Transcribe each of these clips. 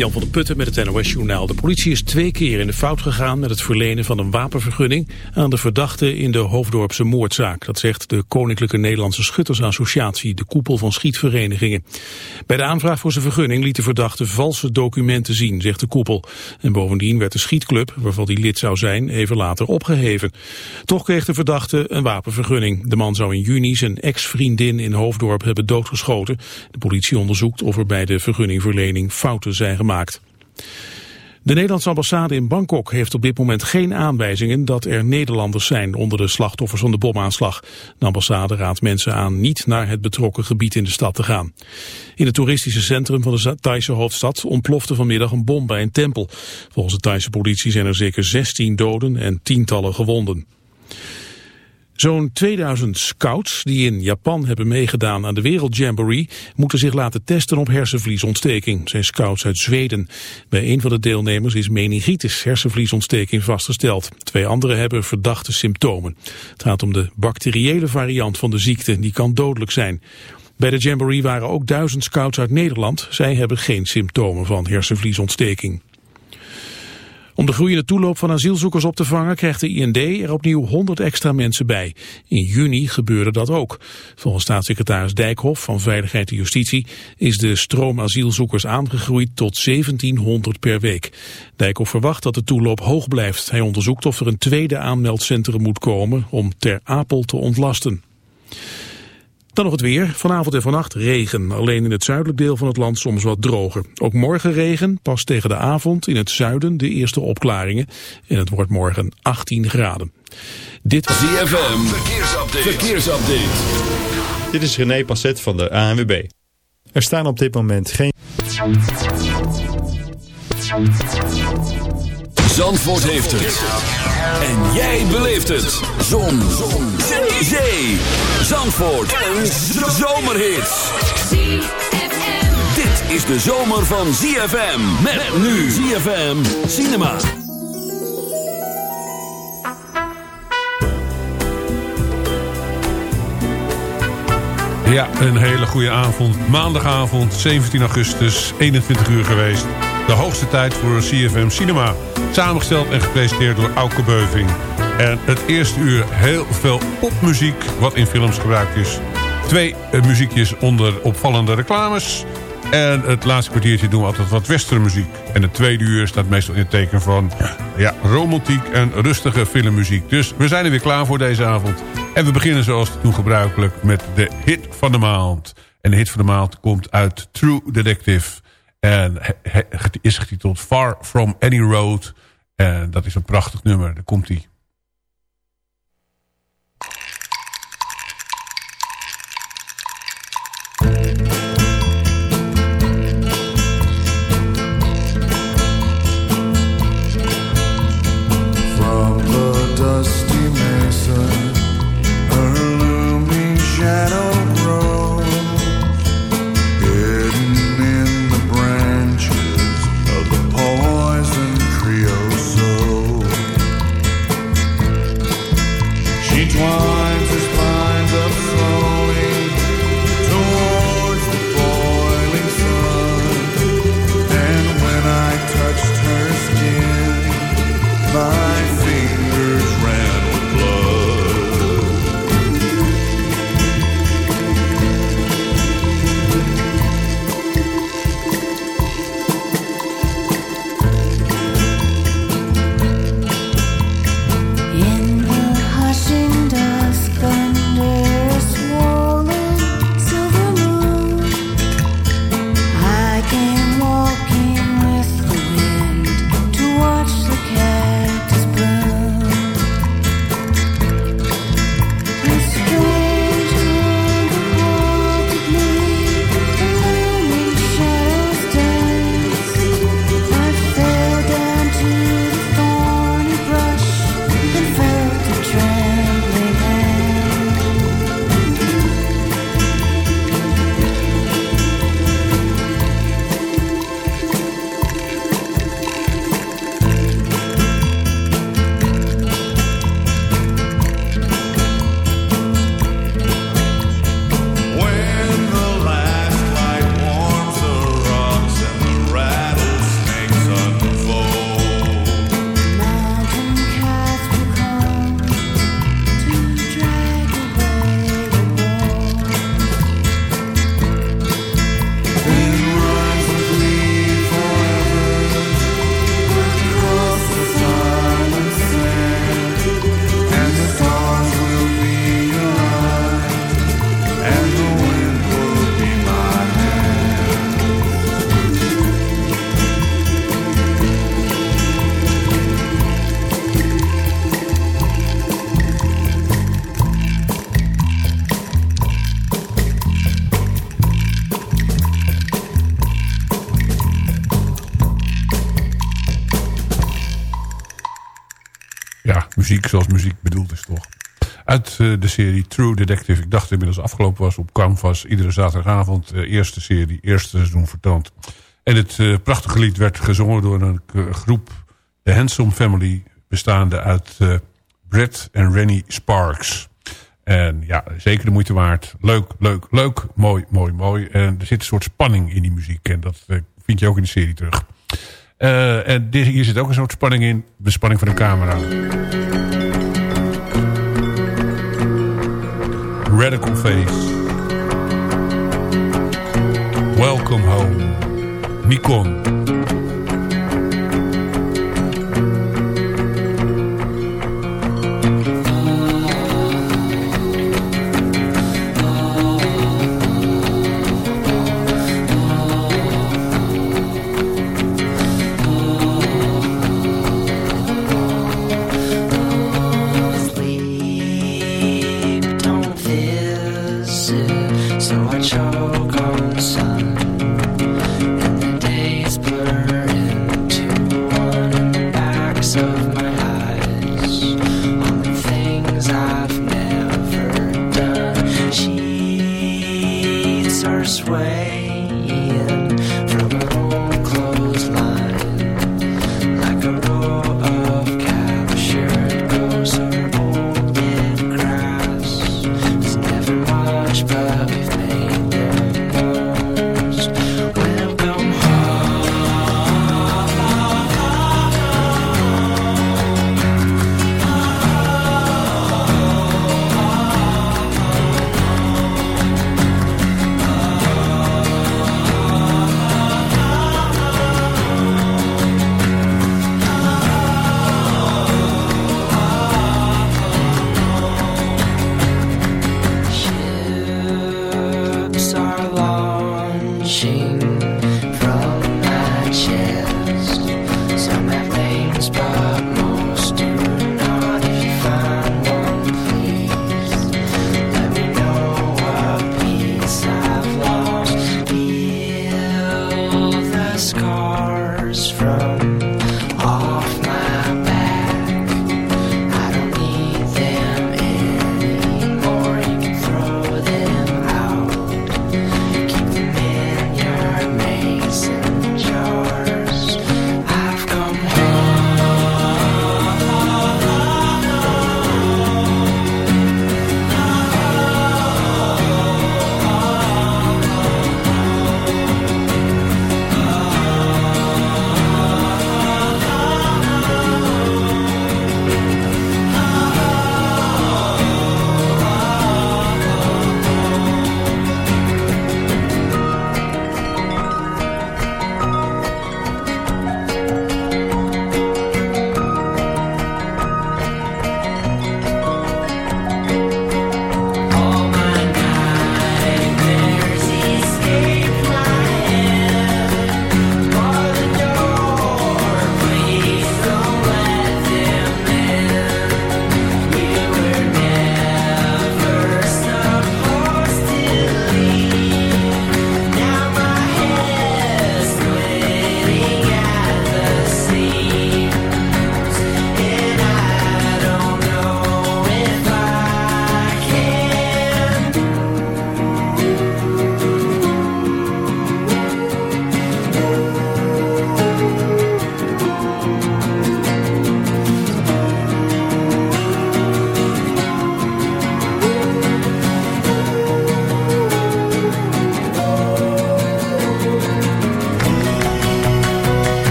Jan van der Putten met het NOS-journaal. De politie is twee keer in de fout gegaan met het verlenen van een wapenvergunning aan de verdachte in de Hoofddorpse moordzaak. Dat zegt de Koninklijke Nederlandse Schuttersassociatie, de koepel van schietverenigingen. Bij de aanvraag voor zijn vergunning liet de verdachte valse documenten zien, zegt de koepel. En bovendien werd de schietclub, waarvan hij lid zou zijn, even later opgeheven. Toch kreeg de verdachte een wapenvergunning. De man zou in juni zijn ex-vriendin in Hoofddorp hebben doodgeschoten. De politie onderzoekt of er bij de vergunningverlening fouten zijn gemaakt. De Nederlandse ambassade in Bangkok heeft op dit moment geen aanwijzingen dat er Nederlanders zijn onder de slachtoffers van de bomaanslag. De ambassade raadt mensen aan niet naar het betrokken gebied in de stad te gaan. In het toeristische centrum van de Thaise hoofdstad ontplofte vanmiddag een bom bij een tempel. Volgens de Thaise politie zijn er zeker 16 doden en tientallen gewonden. Zo'n 2000 scouts die in Japan hebben meegedaan aan de Wereldjamboree moeten zich laten testen op hersenvliesontsteking. Zijn scouts uit Zweden. Bij een van de deelnemers is meningitis hersenvliesontsteking vastgesteld. Twee anderen hebben verdachte symptomen. Het gaat om de bacteriële variant van de ziekte, die kan dodelijk zijn. Bij de Jamboree waren ook duizend scouts uit Nederland. Zij hebben geen symptomen van hersenvliesontsteking. Om de groeiende toeloop van asielzoekers op te vangen krijgt de IND er opnieuw 100 extra mensen bij. In juni gebeurde dat ook. Volgens staatssecretaris Dijkhoff van Veiligheid en Justitie is de stroom asielzoekers aangegroeid tot 1700 per week. Dijkhoff verwacht dat de toeloop hoog blijft. Hij onderzoekt of er een tweede aanmeldcentrum moet komen om Ter Apel te ontlasten. Dan nog het weer. Vanavond en vannacht regen. Alleen in het zuidelijk deel van het land soms wat droger. Ook morgen regen. Pas tegen de avond in het zuiden de eerste opklaringen. En het wordt morgen 18 graden. Dit was ZFM. Verkeersupdate. Verkeersupdate. Dit is René Passet van de ANWB. Er staan op dit moment geen... Zandvoort heeft het. En jij beleeft het. Zon. Zon. Zee. Zandvoort. Een zomerhit. Dit is de zomer van ZFM. Met nu ZFM Cinema. Ja, een hele goede avond. Maandagavond, 17 augustus, 21 uur geweest. De hoogste tijd voor CFM Cinema. Samengesteld en gepresenteerd door Auke Beuving. En het eerste uur heel veel popmuziek wat in films gebruikt is. Twee uh, muziekjes onder opvallende reclames. En het laatste kwartiertje doen we altijd wat westernmuziek. En het tweede uur staat meestal in het teken van ja, romantiek en rustige filmmuziek. Dus we zijn er weer klaar voor deze avond. En we beginnen zoals toen gebruikelijk met de hit van de maand. En de hit van de maand komt uit True Detective. En is getiteld Far From Any Road. En dat is een prachtig nummer. Daar komt hij. Muziek zoals muziek bedoeld is toch. Uit de serie True Detective. Ik dacht inmiddels afgelopen was op Canvas. Iedere zaterdagavond. eerste serie, eerste seizoen vertoond. En het prachtige lied werd gezongen door een groep. De Handsome Family. Bestaande uit Brett en Rennie Sparks. En ja, zeker de moeite waard. Leuk, leuk, leuk. Mooi, mooi, mooi. En er zit een soort spanning in die muziek. En dat eh, vind je ook in de serie terug. En hier zit ook een soort spanning in. De spanning van de camera. Radical Face. Welcome home. Nikon.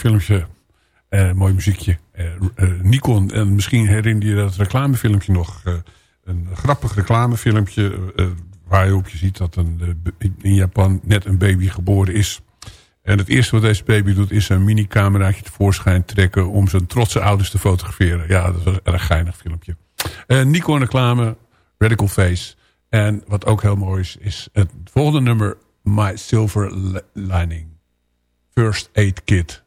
Filmpje. Uh, mooi muziekje. Nikon, en misschien herinner je dat reclamefilmpje nog. een grappig reclamefilmpje waar je op je ziet dat een, in Japan net een baby geboren is. En het eerste wat deze baby doet is een mini-cameraatje tevoorschijn trekken... om zijn trotse ouders te fotograferen. Ja, dat was een erg geinig filmpje. Uh, Nico reclame, Radical Face. En wat ook heel mooi is, is het volgende nummer... My Silver Lining. First Aid Kit.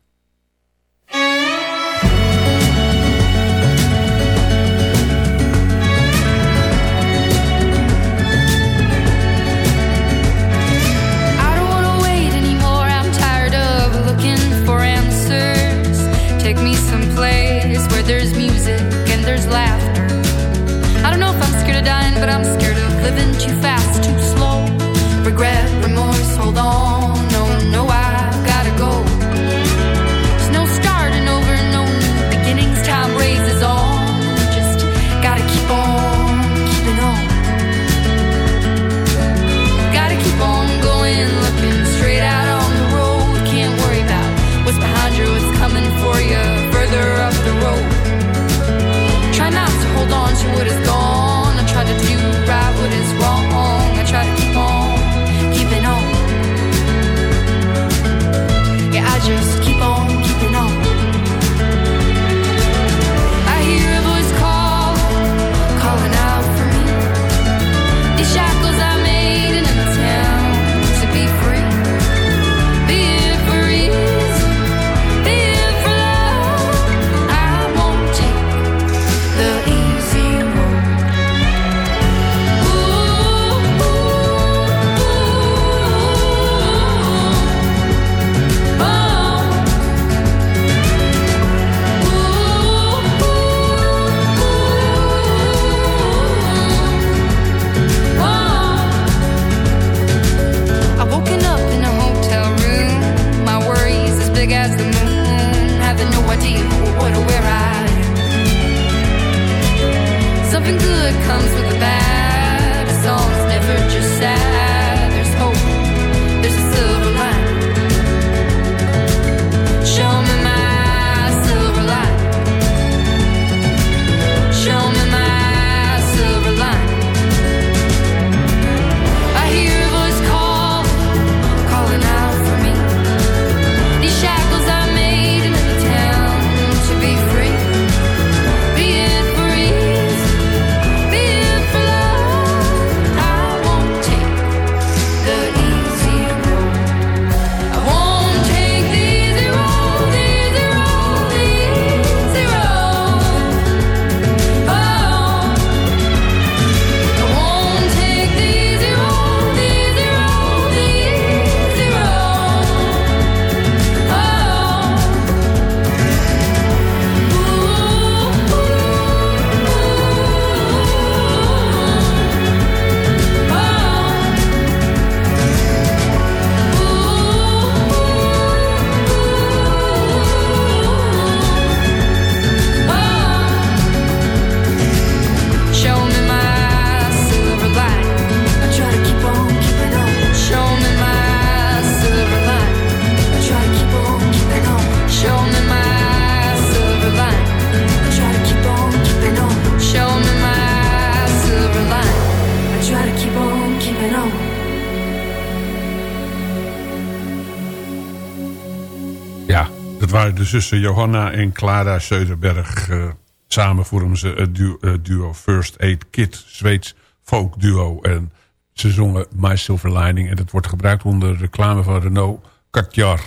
Zussen Johanna en Clara Söderberg. Uh, samen vormen ze het duo, duo, First Aid Kit, Zweeds folk duo. En ze zongen My Silver Lining. En dat wordt gebruikt onder reclame van Renault Katjar.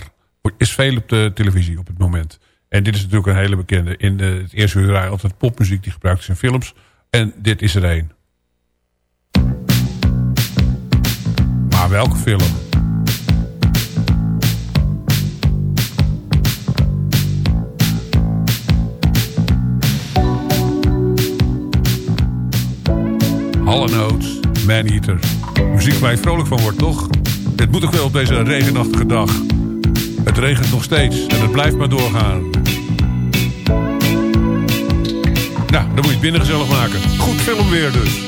Is veel op de televisie op het moment. En dit is natuurlijk een hele bekende. In de, het eerste uur altijd popmuziek die gebruikt is in films. En dit is er een. Maar welke film? Hall Man Eater. Muziek waar je vrolijk van wordt, toch? Het moet toch wel op deze regenachtige dag. Het regent nog steeds en het blijft maar doorgaan. Nou, dan moet je het binnen gezellig maken. Goed film weer dus.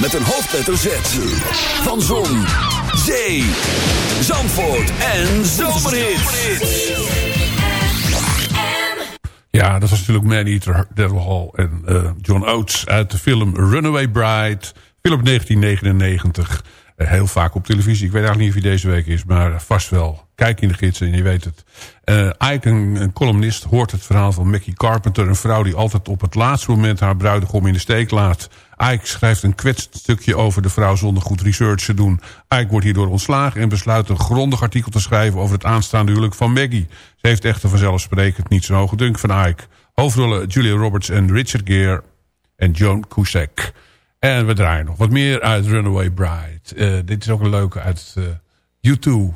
Met een hoofdletter Z. Van Zon, Zee, Zandvoort en Zomerhit. Ja, dat was natuurlijk Man Eater, Daryl Hall en uh, John Oates uit de film Runaway Bride. Film 1999. Uh, heel vaak op televisie. Ik weet eigenlijk niet of hij deze week is, maar vast wel. Kijk in de gids en je weet het. Uh, Ike, een, een, columnist, hoort het verhaal van Mackie Carpenter. Een vrouw die altijd op het laatste moment haar bruidegom in de steek laat. Ike schrijft een kwetsend stukje over de vrouw zonder goed research te doen. Ike wordt hierdoor ontslagen en besluit een grondig artikel te schrijven... over het aanstaande huwelijk van Maggie. Ze heeft echter vanzelfsprekend niet zo'n hoge dunk van Ike. Hoofdrollen Julia Roberts en Richard Gere en Joan Cusack. En we draaien nog wat meer uit Runaway Bride. Uh, dit is ook een leuke uit uh, U2...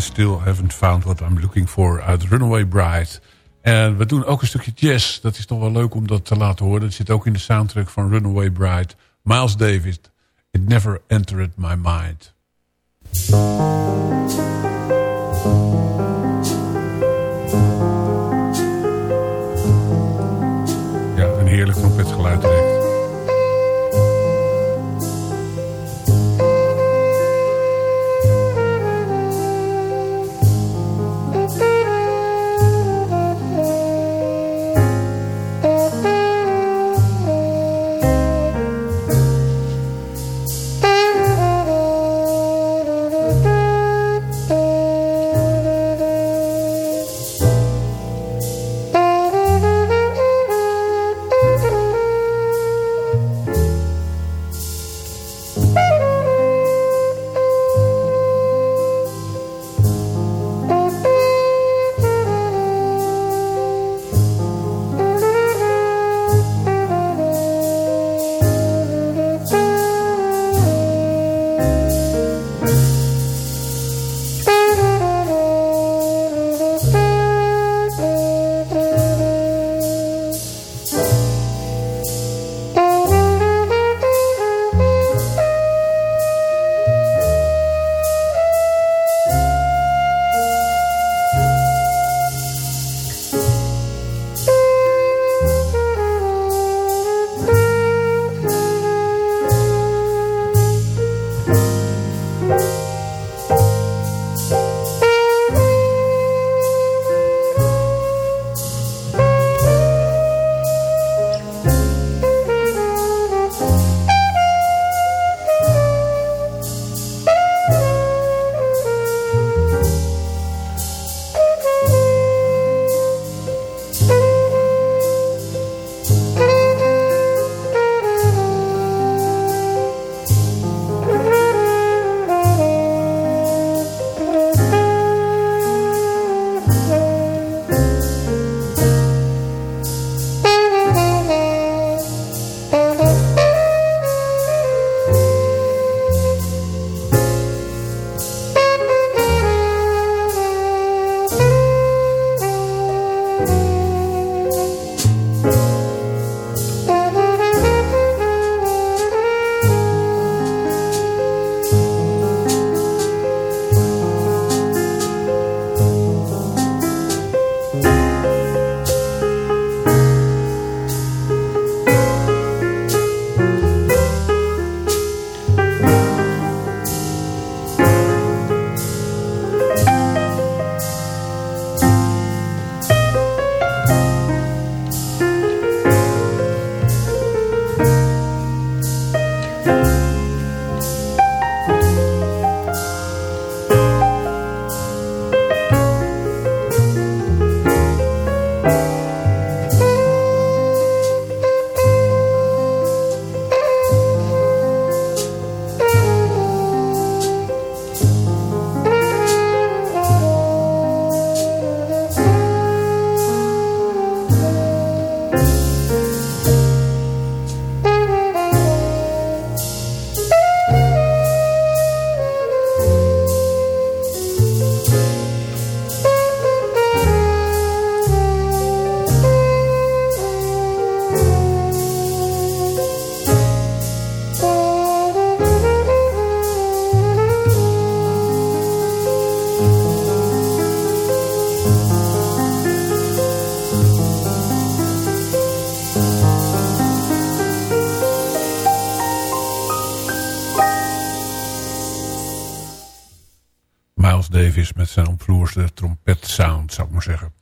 I Still Haven't Found What I'm Looking For uit Runaway Bride. En we doen ook een stukje jazz. Dat is toch wel leuk om dat te laten horen. Dat zit ook in de soundtrack van Runaway Bride. Miles Davis, It Never Entered My Mind. Ja, een heerlijk trompetgeluid direct. met zijn omvloerste trompetsound, zou ik maar zeggen.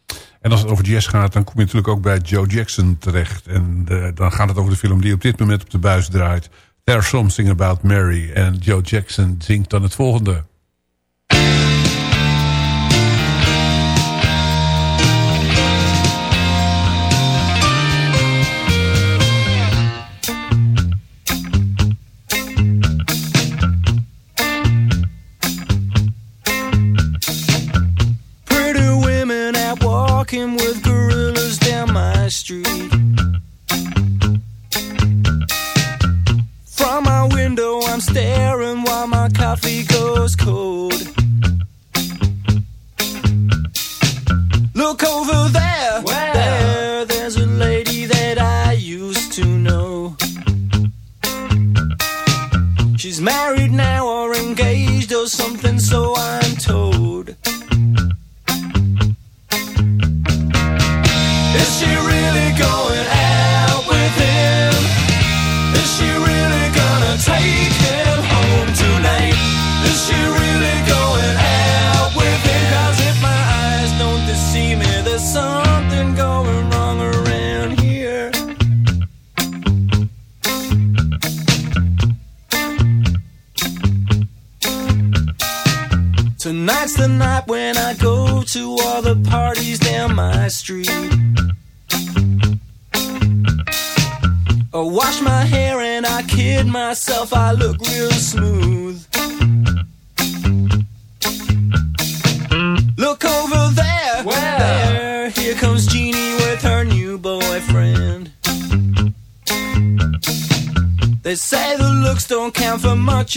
En als het over jazz gaat, dan kom je natuurlijk ook bij Joe Jackson terecht. En uh, dan gaat het over de film die op dit moment op de buis draait. There's Something About Mary. En Joe Jackson zingt dan het volgende.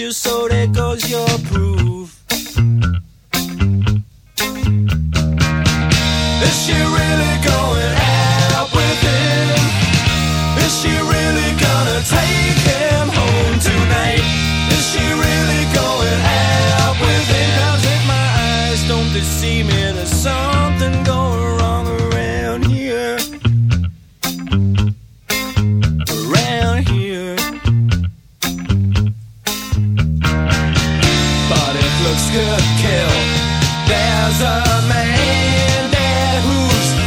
you so Oscar kill. There's a man there who's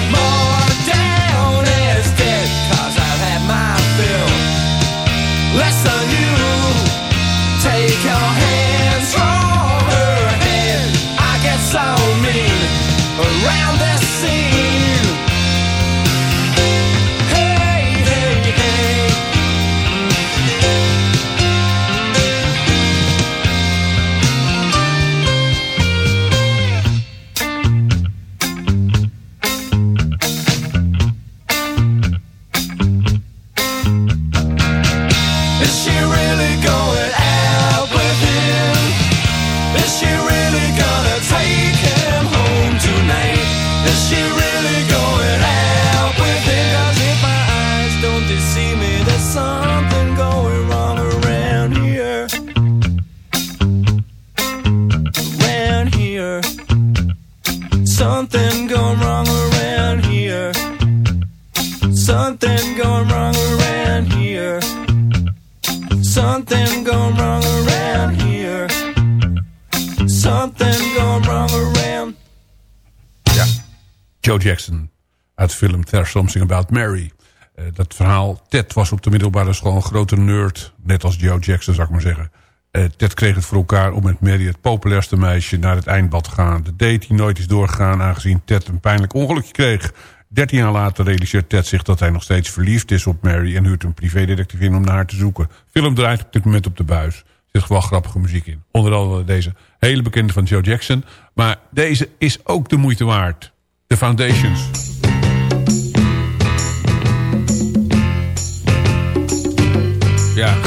film There's Something About Mary. Eh, dat verhaal, Ted was op de middelbare school een grote nerd. Net als Joe Jackson, zou ik maar zeggen. Eh, Ted kreeg het voor elkaar om met Mary, het populairste meisje, naar het eindbad te gaan. De date die nooit is doorgegaan, aangezien Ted een pijnlijk ongelukje kreeg. Dertien jaar later realiseert Ted zich dat hij nog steeds verliefd is op Mary... en huurt een privédetectief in om naar haar te zoeken. Film draait op dit moment op de buis. Er zit gewoon grappige muziek in. Onder andere deze hele bekende van Joe Jackson. Maar deze is ook de moeite waard. The Foundations.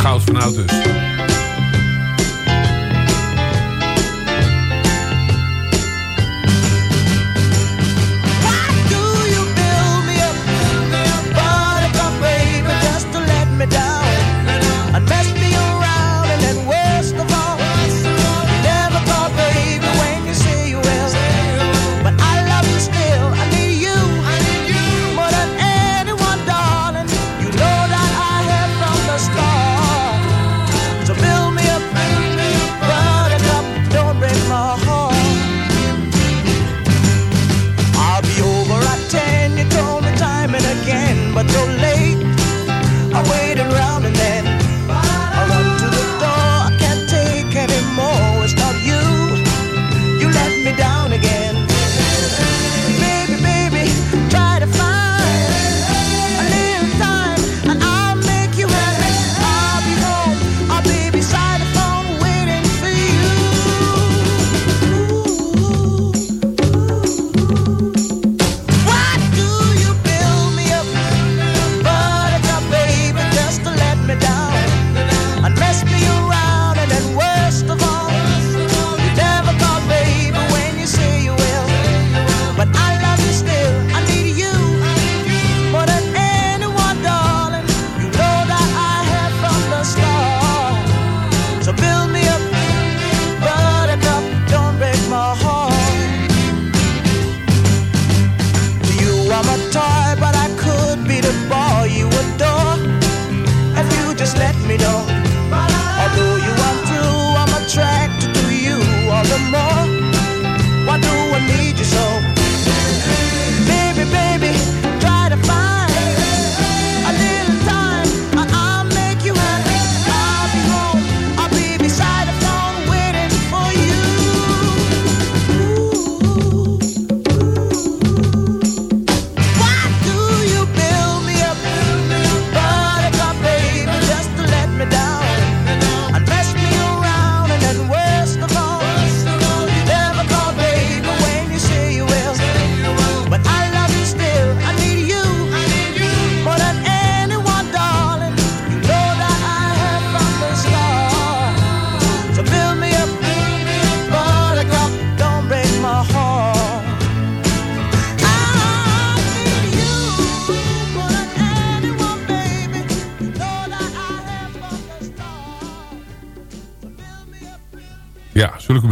goud van oud dus.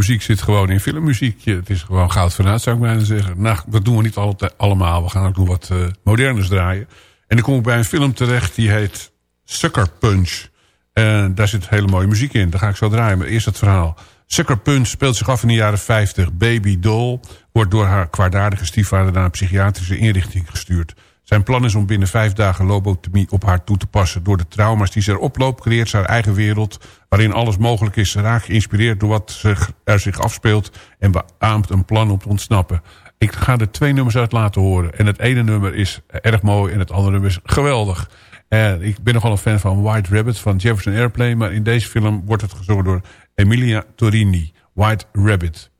Muziek zit gewoon in filmmuziek. Het is gewoon goud vanuit, zou ik bijna zeggen. Nou, dat doen we niet altijd, allemaal. We gaan ook nog wat uh, moderners draaien. En dan kom ik bij een film terecht die heet Sucker Punch. En daar zit hele mooie muziek in. Daar ga ik zo draaien. Maar eerst het verhaal. Sucker Punch speelt zich af in de jaren 50. Baby Doll wordt door haar kwaadaardige stiefvader... naar een psychiatrische inrichting gestuurd. Zijn plan is om binnen vijf dagen lobotomie op haar toe te passen. Door de trauma's die ze erop loopt, creëert ze haar eigen wereld... waarin alles mogelijk is. raak geïnspireerd door wat er zich afspeelt... en beaamt een plan om te ontsnappen. Ik ga er twee nummers uit laten horen. En het ene nummer is erg mooi en het andere nummer is geweldig. En ik ben nogal een fan van White Rabbit van Jefferson Airplane... maar in deze film wordt het gezongen door Emilia Torini. White Rabbit.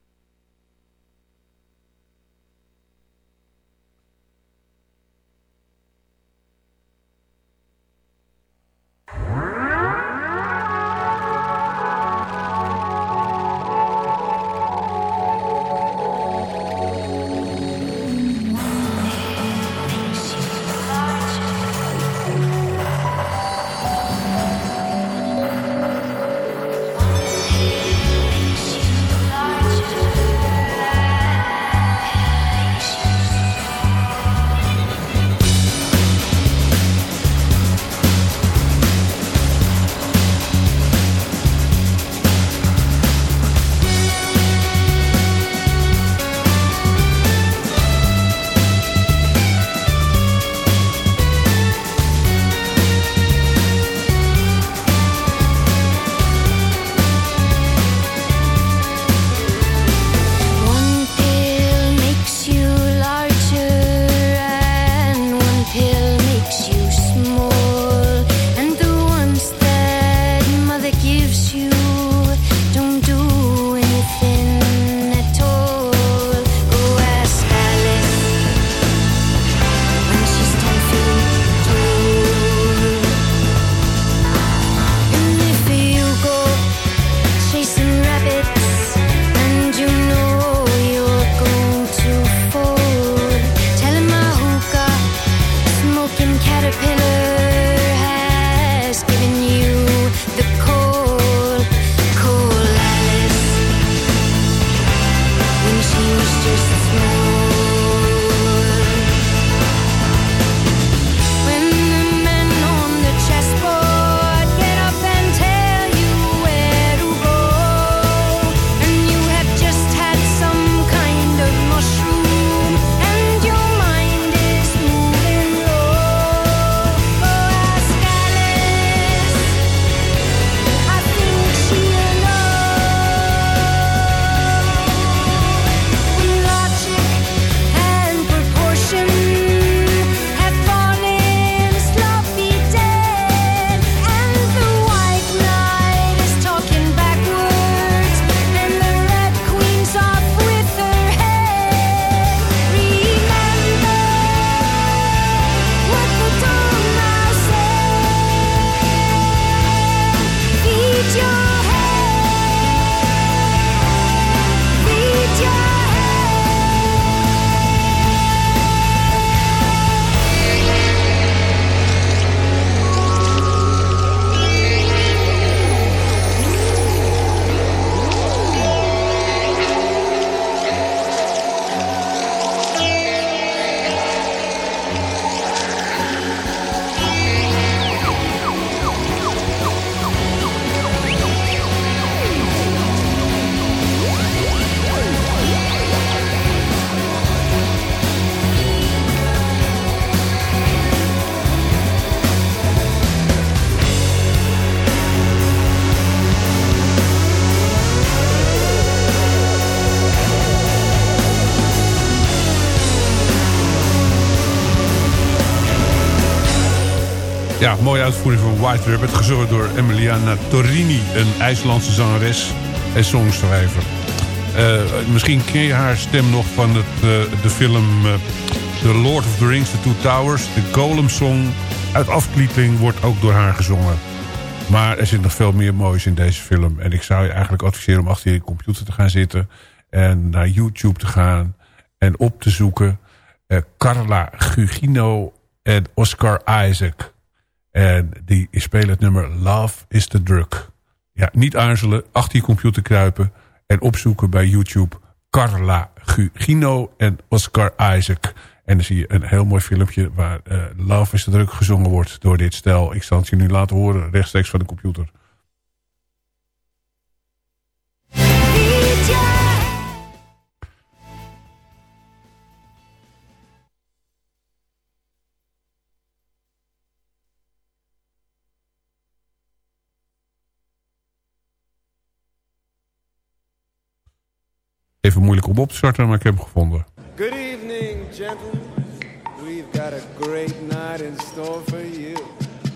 Van White Rabbit. Gezongen door Emiliana Torini, een IJslandse zangeres en songschrijver. Uh, misschien ken je haar stem nog van het, uh, de film uh, The Lord of the Rings, The Two Towers. De Golem Song uit afklieping wordt ook door haar gezongen. Maar er zit nog veel meer moois in deze film. En ik zou je eigenlijk adviseren om achter je computer te gaan zitten... en naar YouTube te gaan en op te zoeken... Carla Gugino en Oscar Isaac... En die spelen het nummer Love is the Drug. Ja, niet aarzelen, achter je computer kruipen En opzoeken bij YouTube Carla Gugino en Oscar Isaac. En dan zie je een heel mooi filmpje waar uh, Love is de druk gezongen wordt door dit stel. Ik zal het je nu laten horen rechtstreeks van de computer. Even moeilijk om op te starten, maar ik heb hem gevonden. Good evening, gentlemen. We've got a great night in store for you.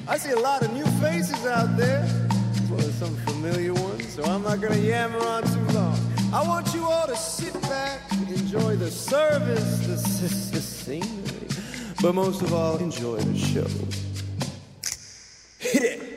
I see a lot of new faces out there, well some familiar ones, so I'm not gonna yammer on too long. I want you all to sit back, enjoy the service, the, the scenery, but most of all, enjoy the show. Hit it!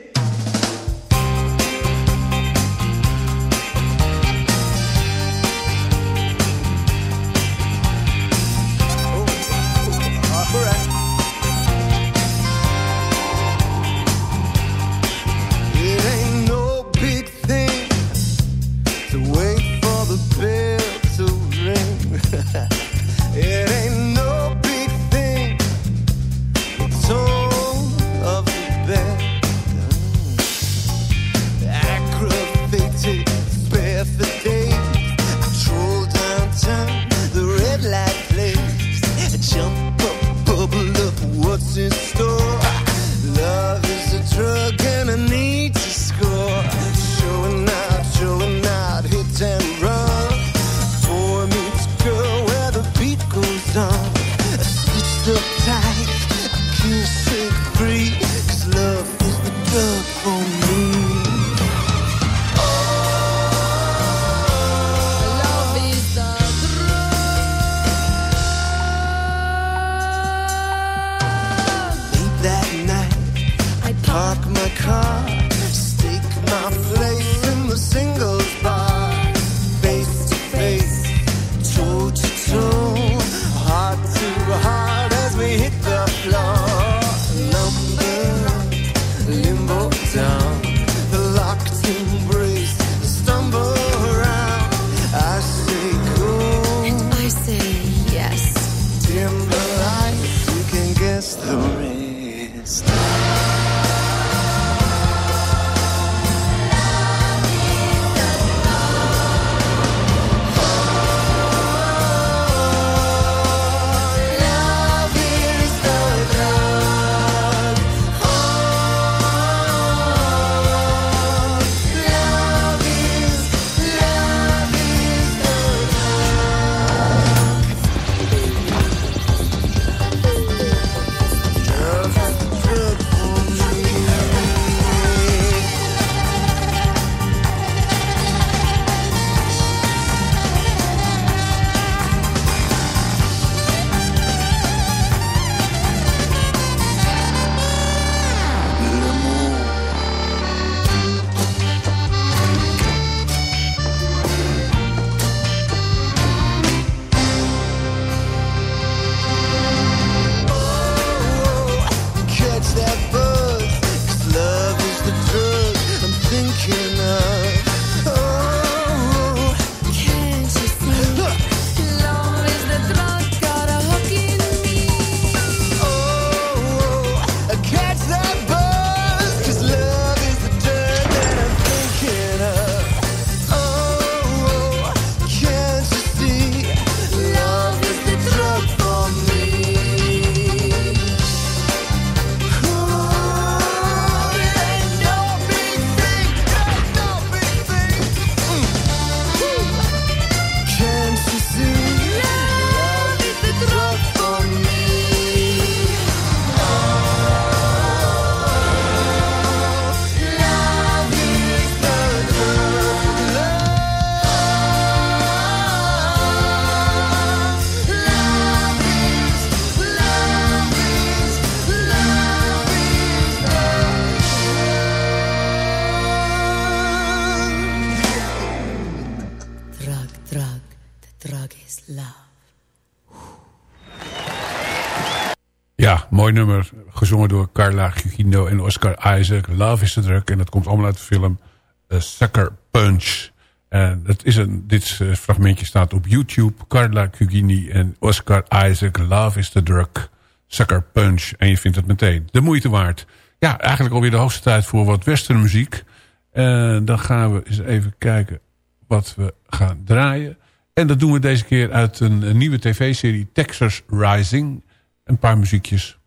Mooi nummer, gezongen door Carla Gugino en Oscar Isaac. Love is the drug en dat komt allemaal uit de film A Sucker Punch. En het is een, dit eh, fragmentje staat op YouTube. Carla Cugini en Oscar Isaac. Love is the drug. Sucker Punch. En je vindt het meteen de moeite waard. Ja, eigenlijk alweer de hoogste tijd voor wat westernmuziek. En dan gaan we eens even kijken wat we gaan draaien. En dat doen we deze keer uit een nieuwe tv-serie Texas Rising. Een paar muziekjes.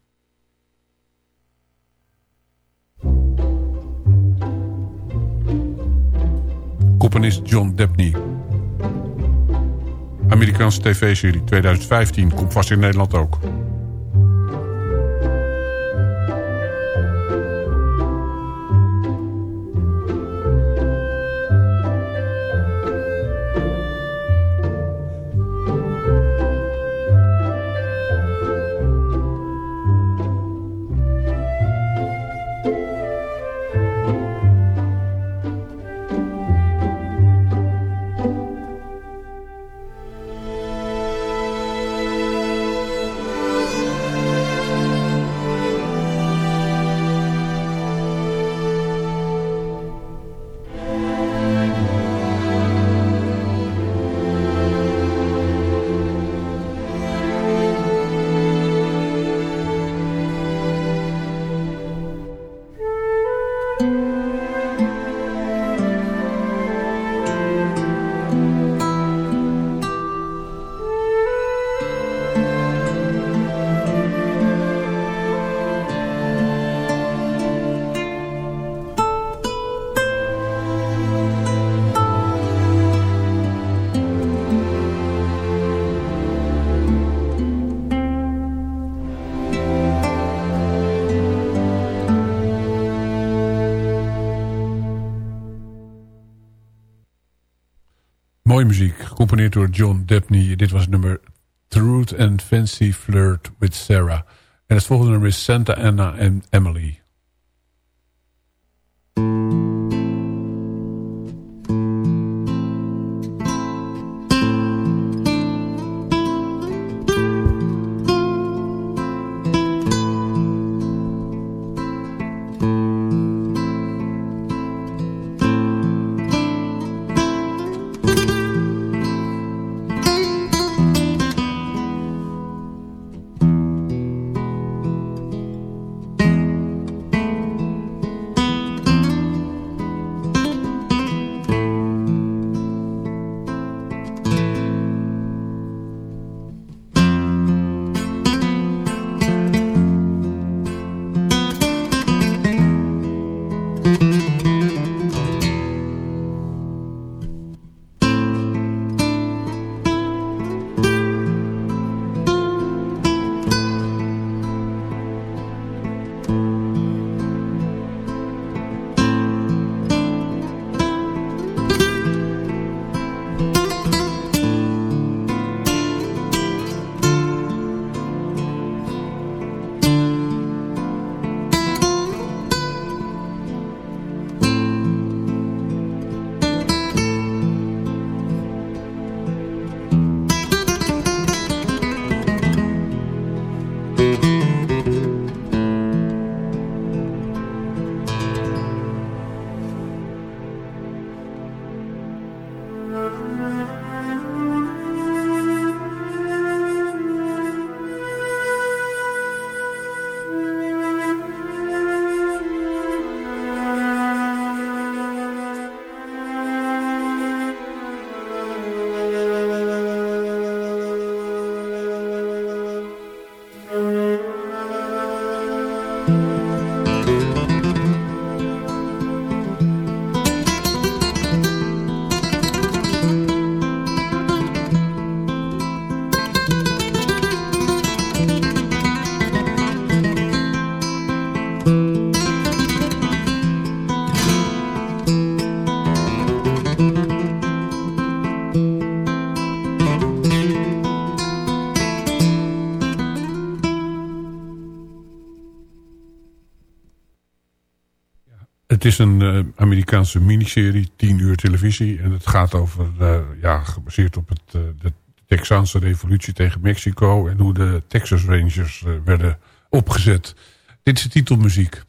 Componist John Debney. Amerikaanse tv-serie 2015. Komt vast in Nederland ook. John Debney. Dit was nummer Truth and Fancy Flirt with Sarah. En het volgende nummer is Santa Anna en Emily. Is een uh, Amerikaanse miniserie, 10 uur televisie. En het gaat over, uh, ja, gebaseerd op het, uh, de Texaanse revolutie tegen Mexico. En hoe de Texas Rangers werden opgezet. Dit is de titelmuziek.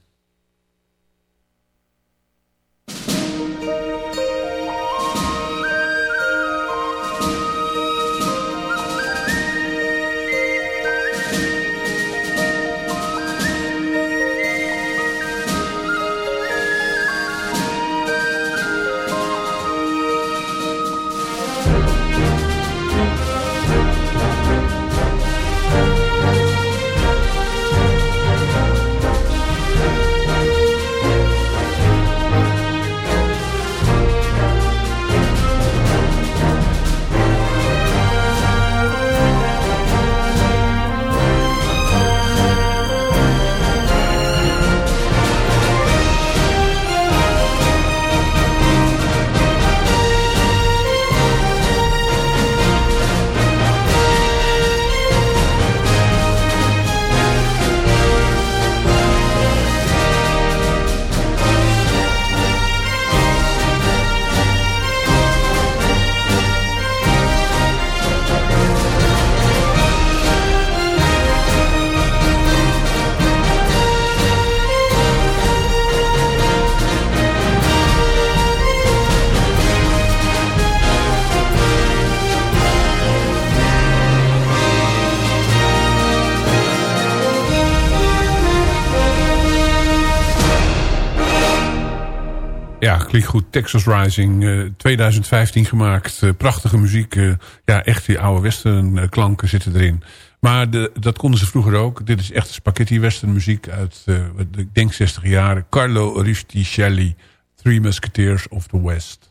Klinkt goed. Texas Rising, eh, 2015 gemaakt. Eh, prachtige muziek. eh, ja, echt die oude western eh, klanken zitten erin. Maar de, dat konden ze vroeger ook. Dit is echt spaghetti western muziek uit, eh, ik denk 60 jaar. Carlo Ristichelli, Three Musketeers of the West.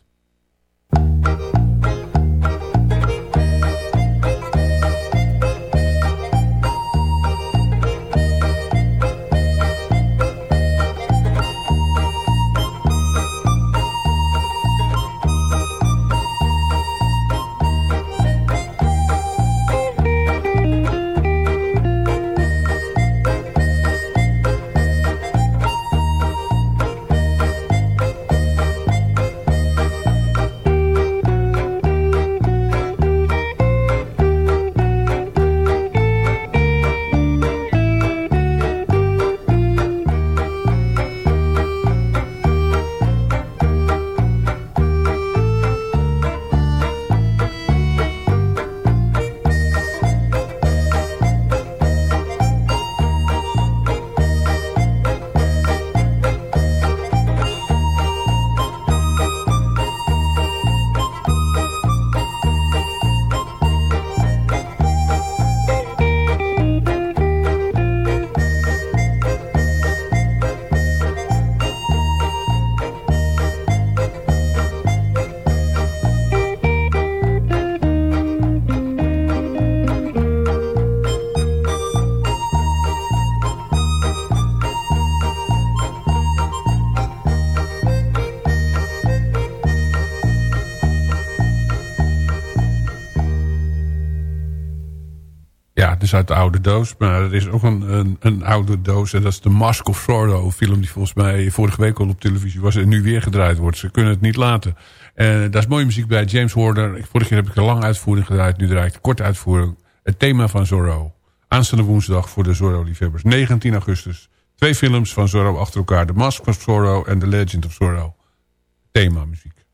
Is uit de oude doos. Maar er is ook een, een, een oude doos. En dat is de Mask of Sorrow. Een film die volgens mij vorige week al op televisie was. En nu weer gedraaid wordt. Ze kunnen het niet laten. En daar is mooie muziek bij. James Horner. Vorige keer heb ik een lange uitvoering gedraaid. Nu draai ik de korte uitvoering. Het thema van Zorro. Aanstaande woensdag voor de Zorro-liefhebbers. 19 augustus. Twee films van Zorro achter elkaar. The Mask of Zorro en The Legend of Zorro. Thema muziek.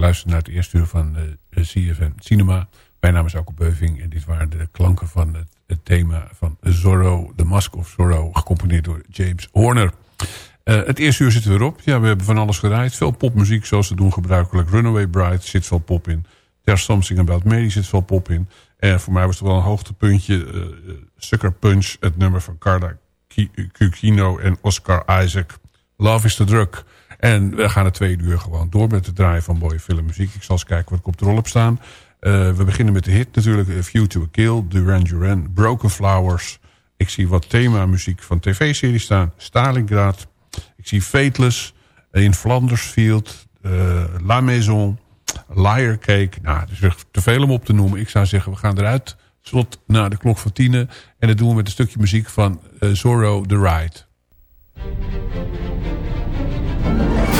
Geluisterd naar het eerste uur van uh, CFM Cinema. Mijn naam is Alko Beuving en dit waren de klanken van het, thema van Zorro, The Mask of Zorro, gecomponeerd door James Horner. Uh, het eerste uur zitten we erop. Ja, we hebben van alles gedraaid. Veel popmuziek zoals we doen gebruikelijk. Runaway Bride zit veel pop in. There's Something About Mary zit veel pop in. En voor mij was het wel een hoogtepuntje. Sucker Punch, het nummer van Carla Cukino en Oscar Isaac. Love is the Drug. En we gaan het tweede uur gewoon door met het draaien van mooie filmmuziek. Ik zal eens kijken wat ik op de rol heb staan. Uh, we beginnen met de hit natuurlijk. A View to a Kill, Duran Duran, Broken Flowers. Ik zie wat thema muziek van tv-series staan. Stalingrad. Ik zie Fateless. In Flandersfield. Uh, La Maison. Liar Cake. Nou, het is te veel om op te noemen. Ik zou zeggen, we gaan eruit. Slot naar de klok van tienen. En dat doen we met een stukje muziek van uh, Zorro The Ride. Thank you.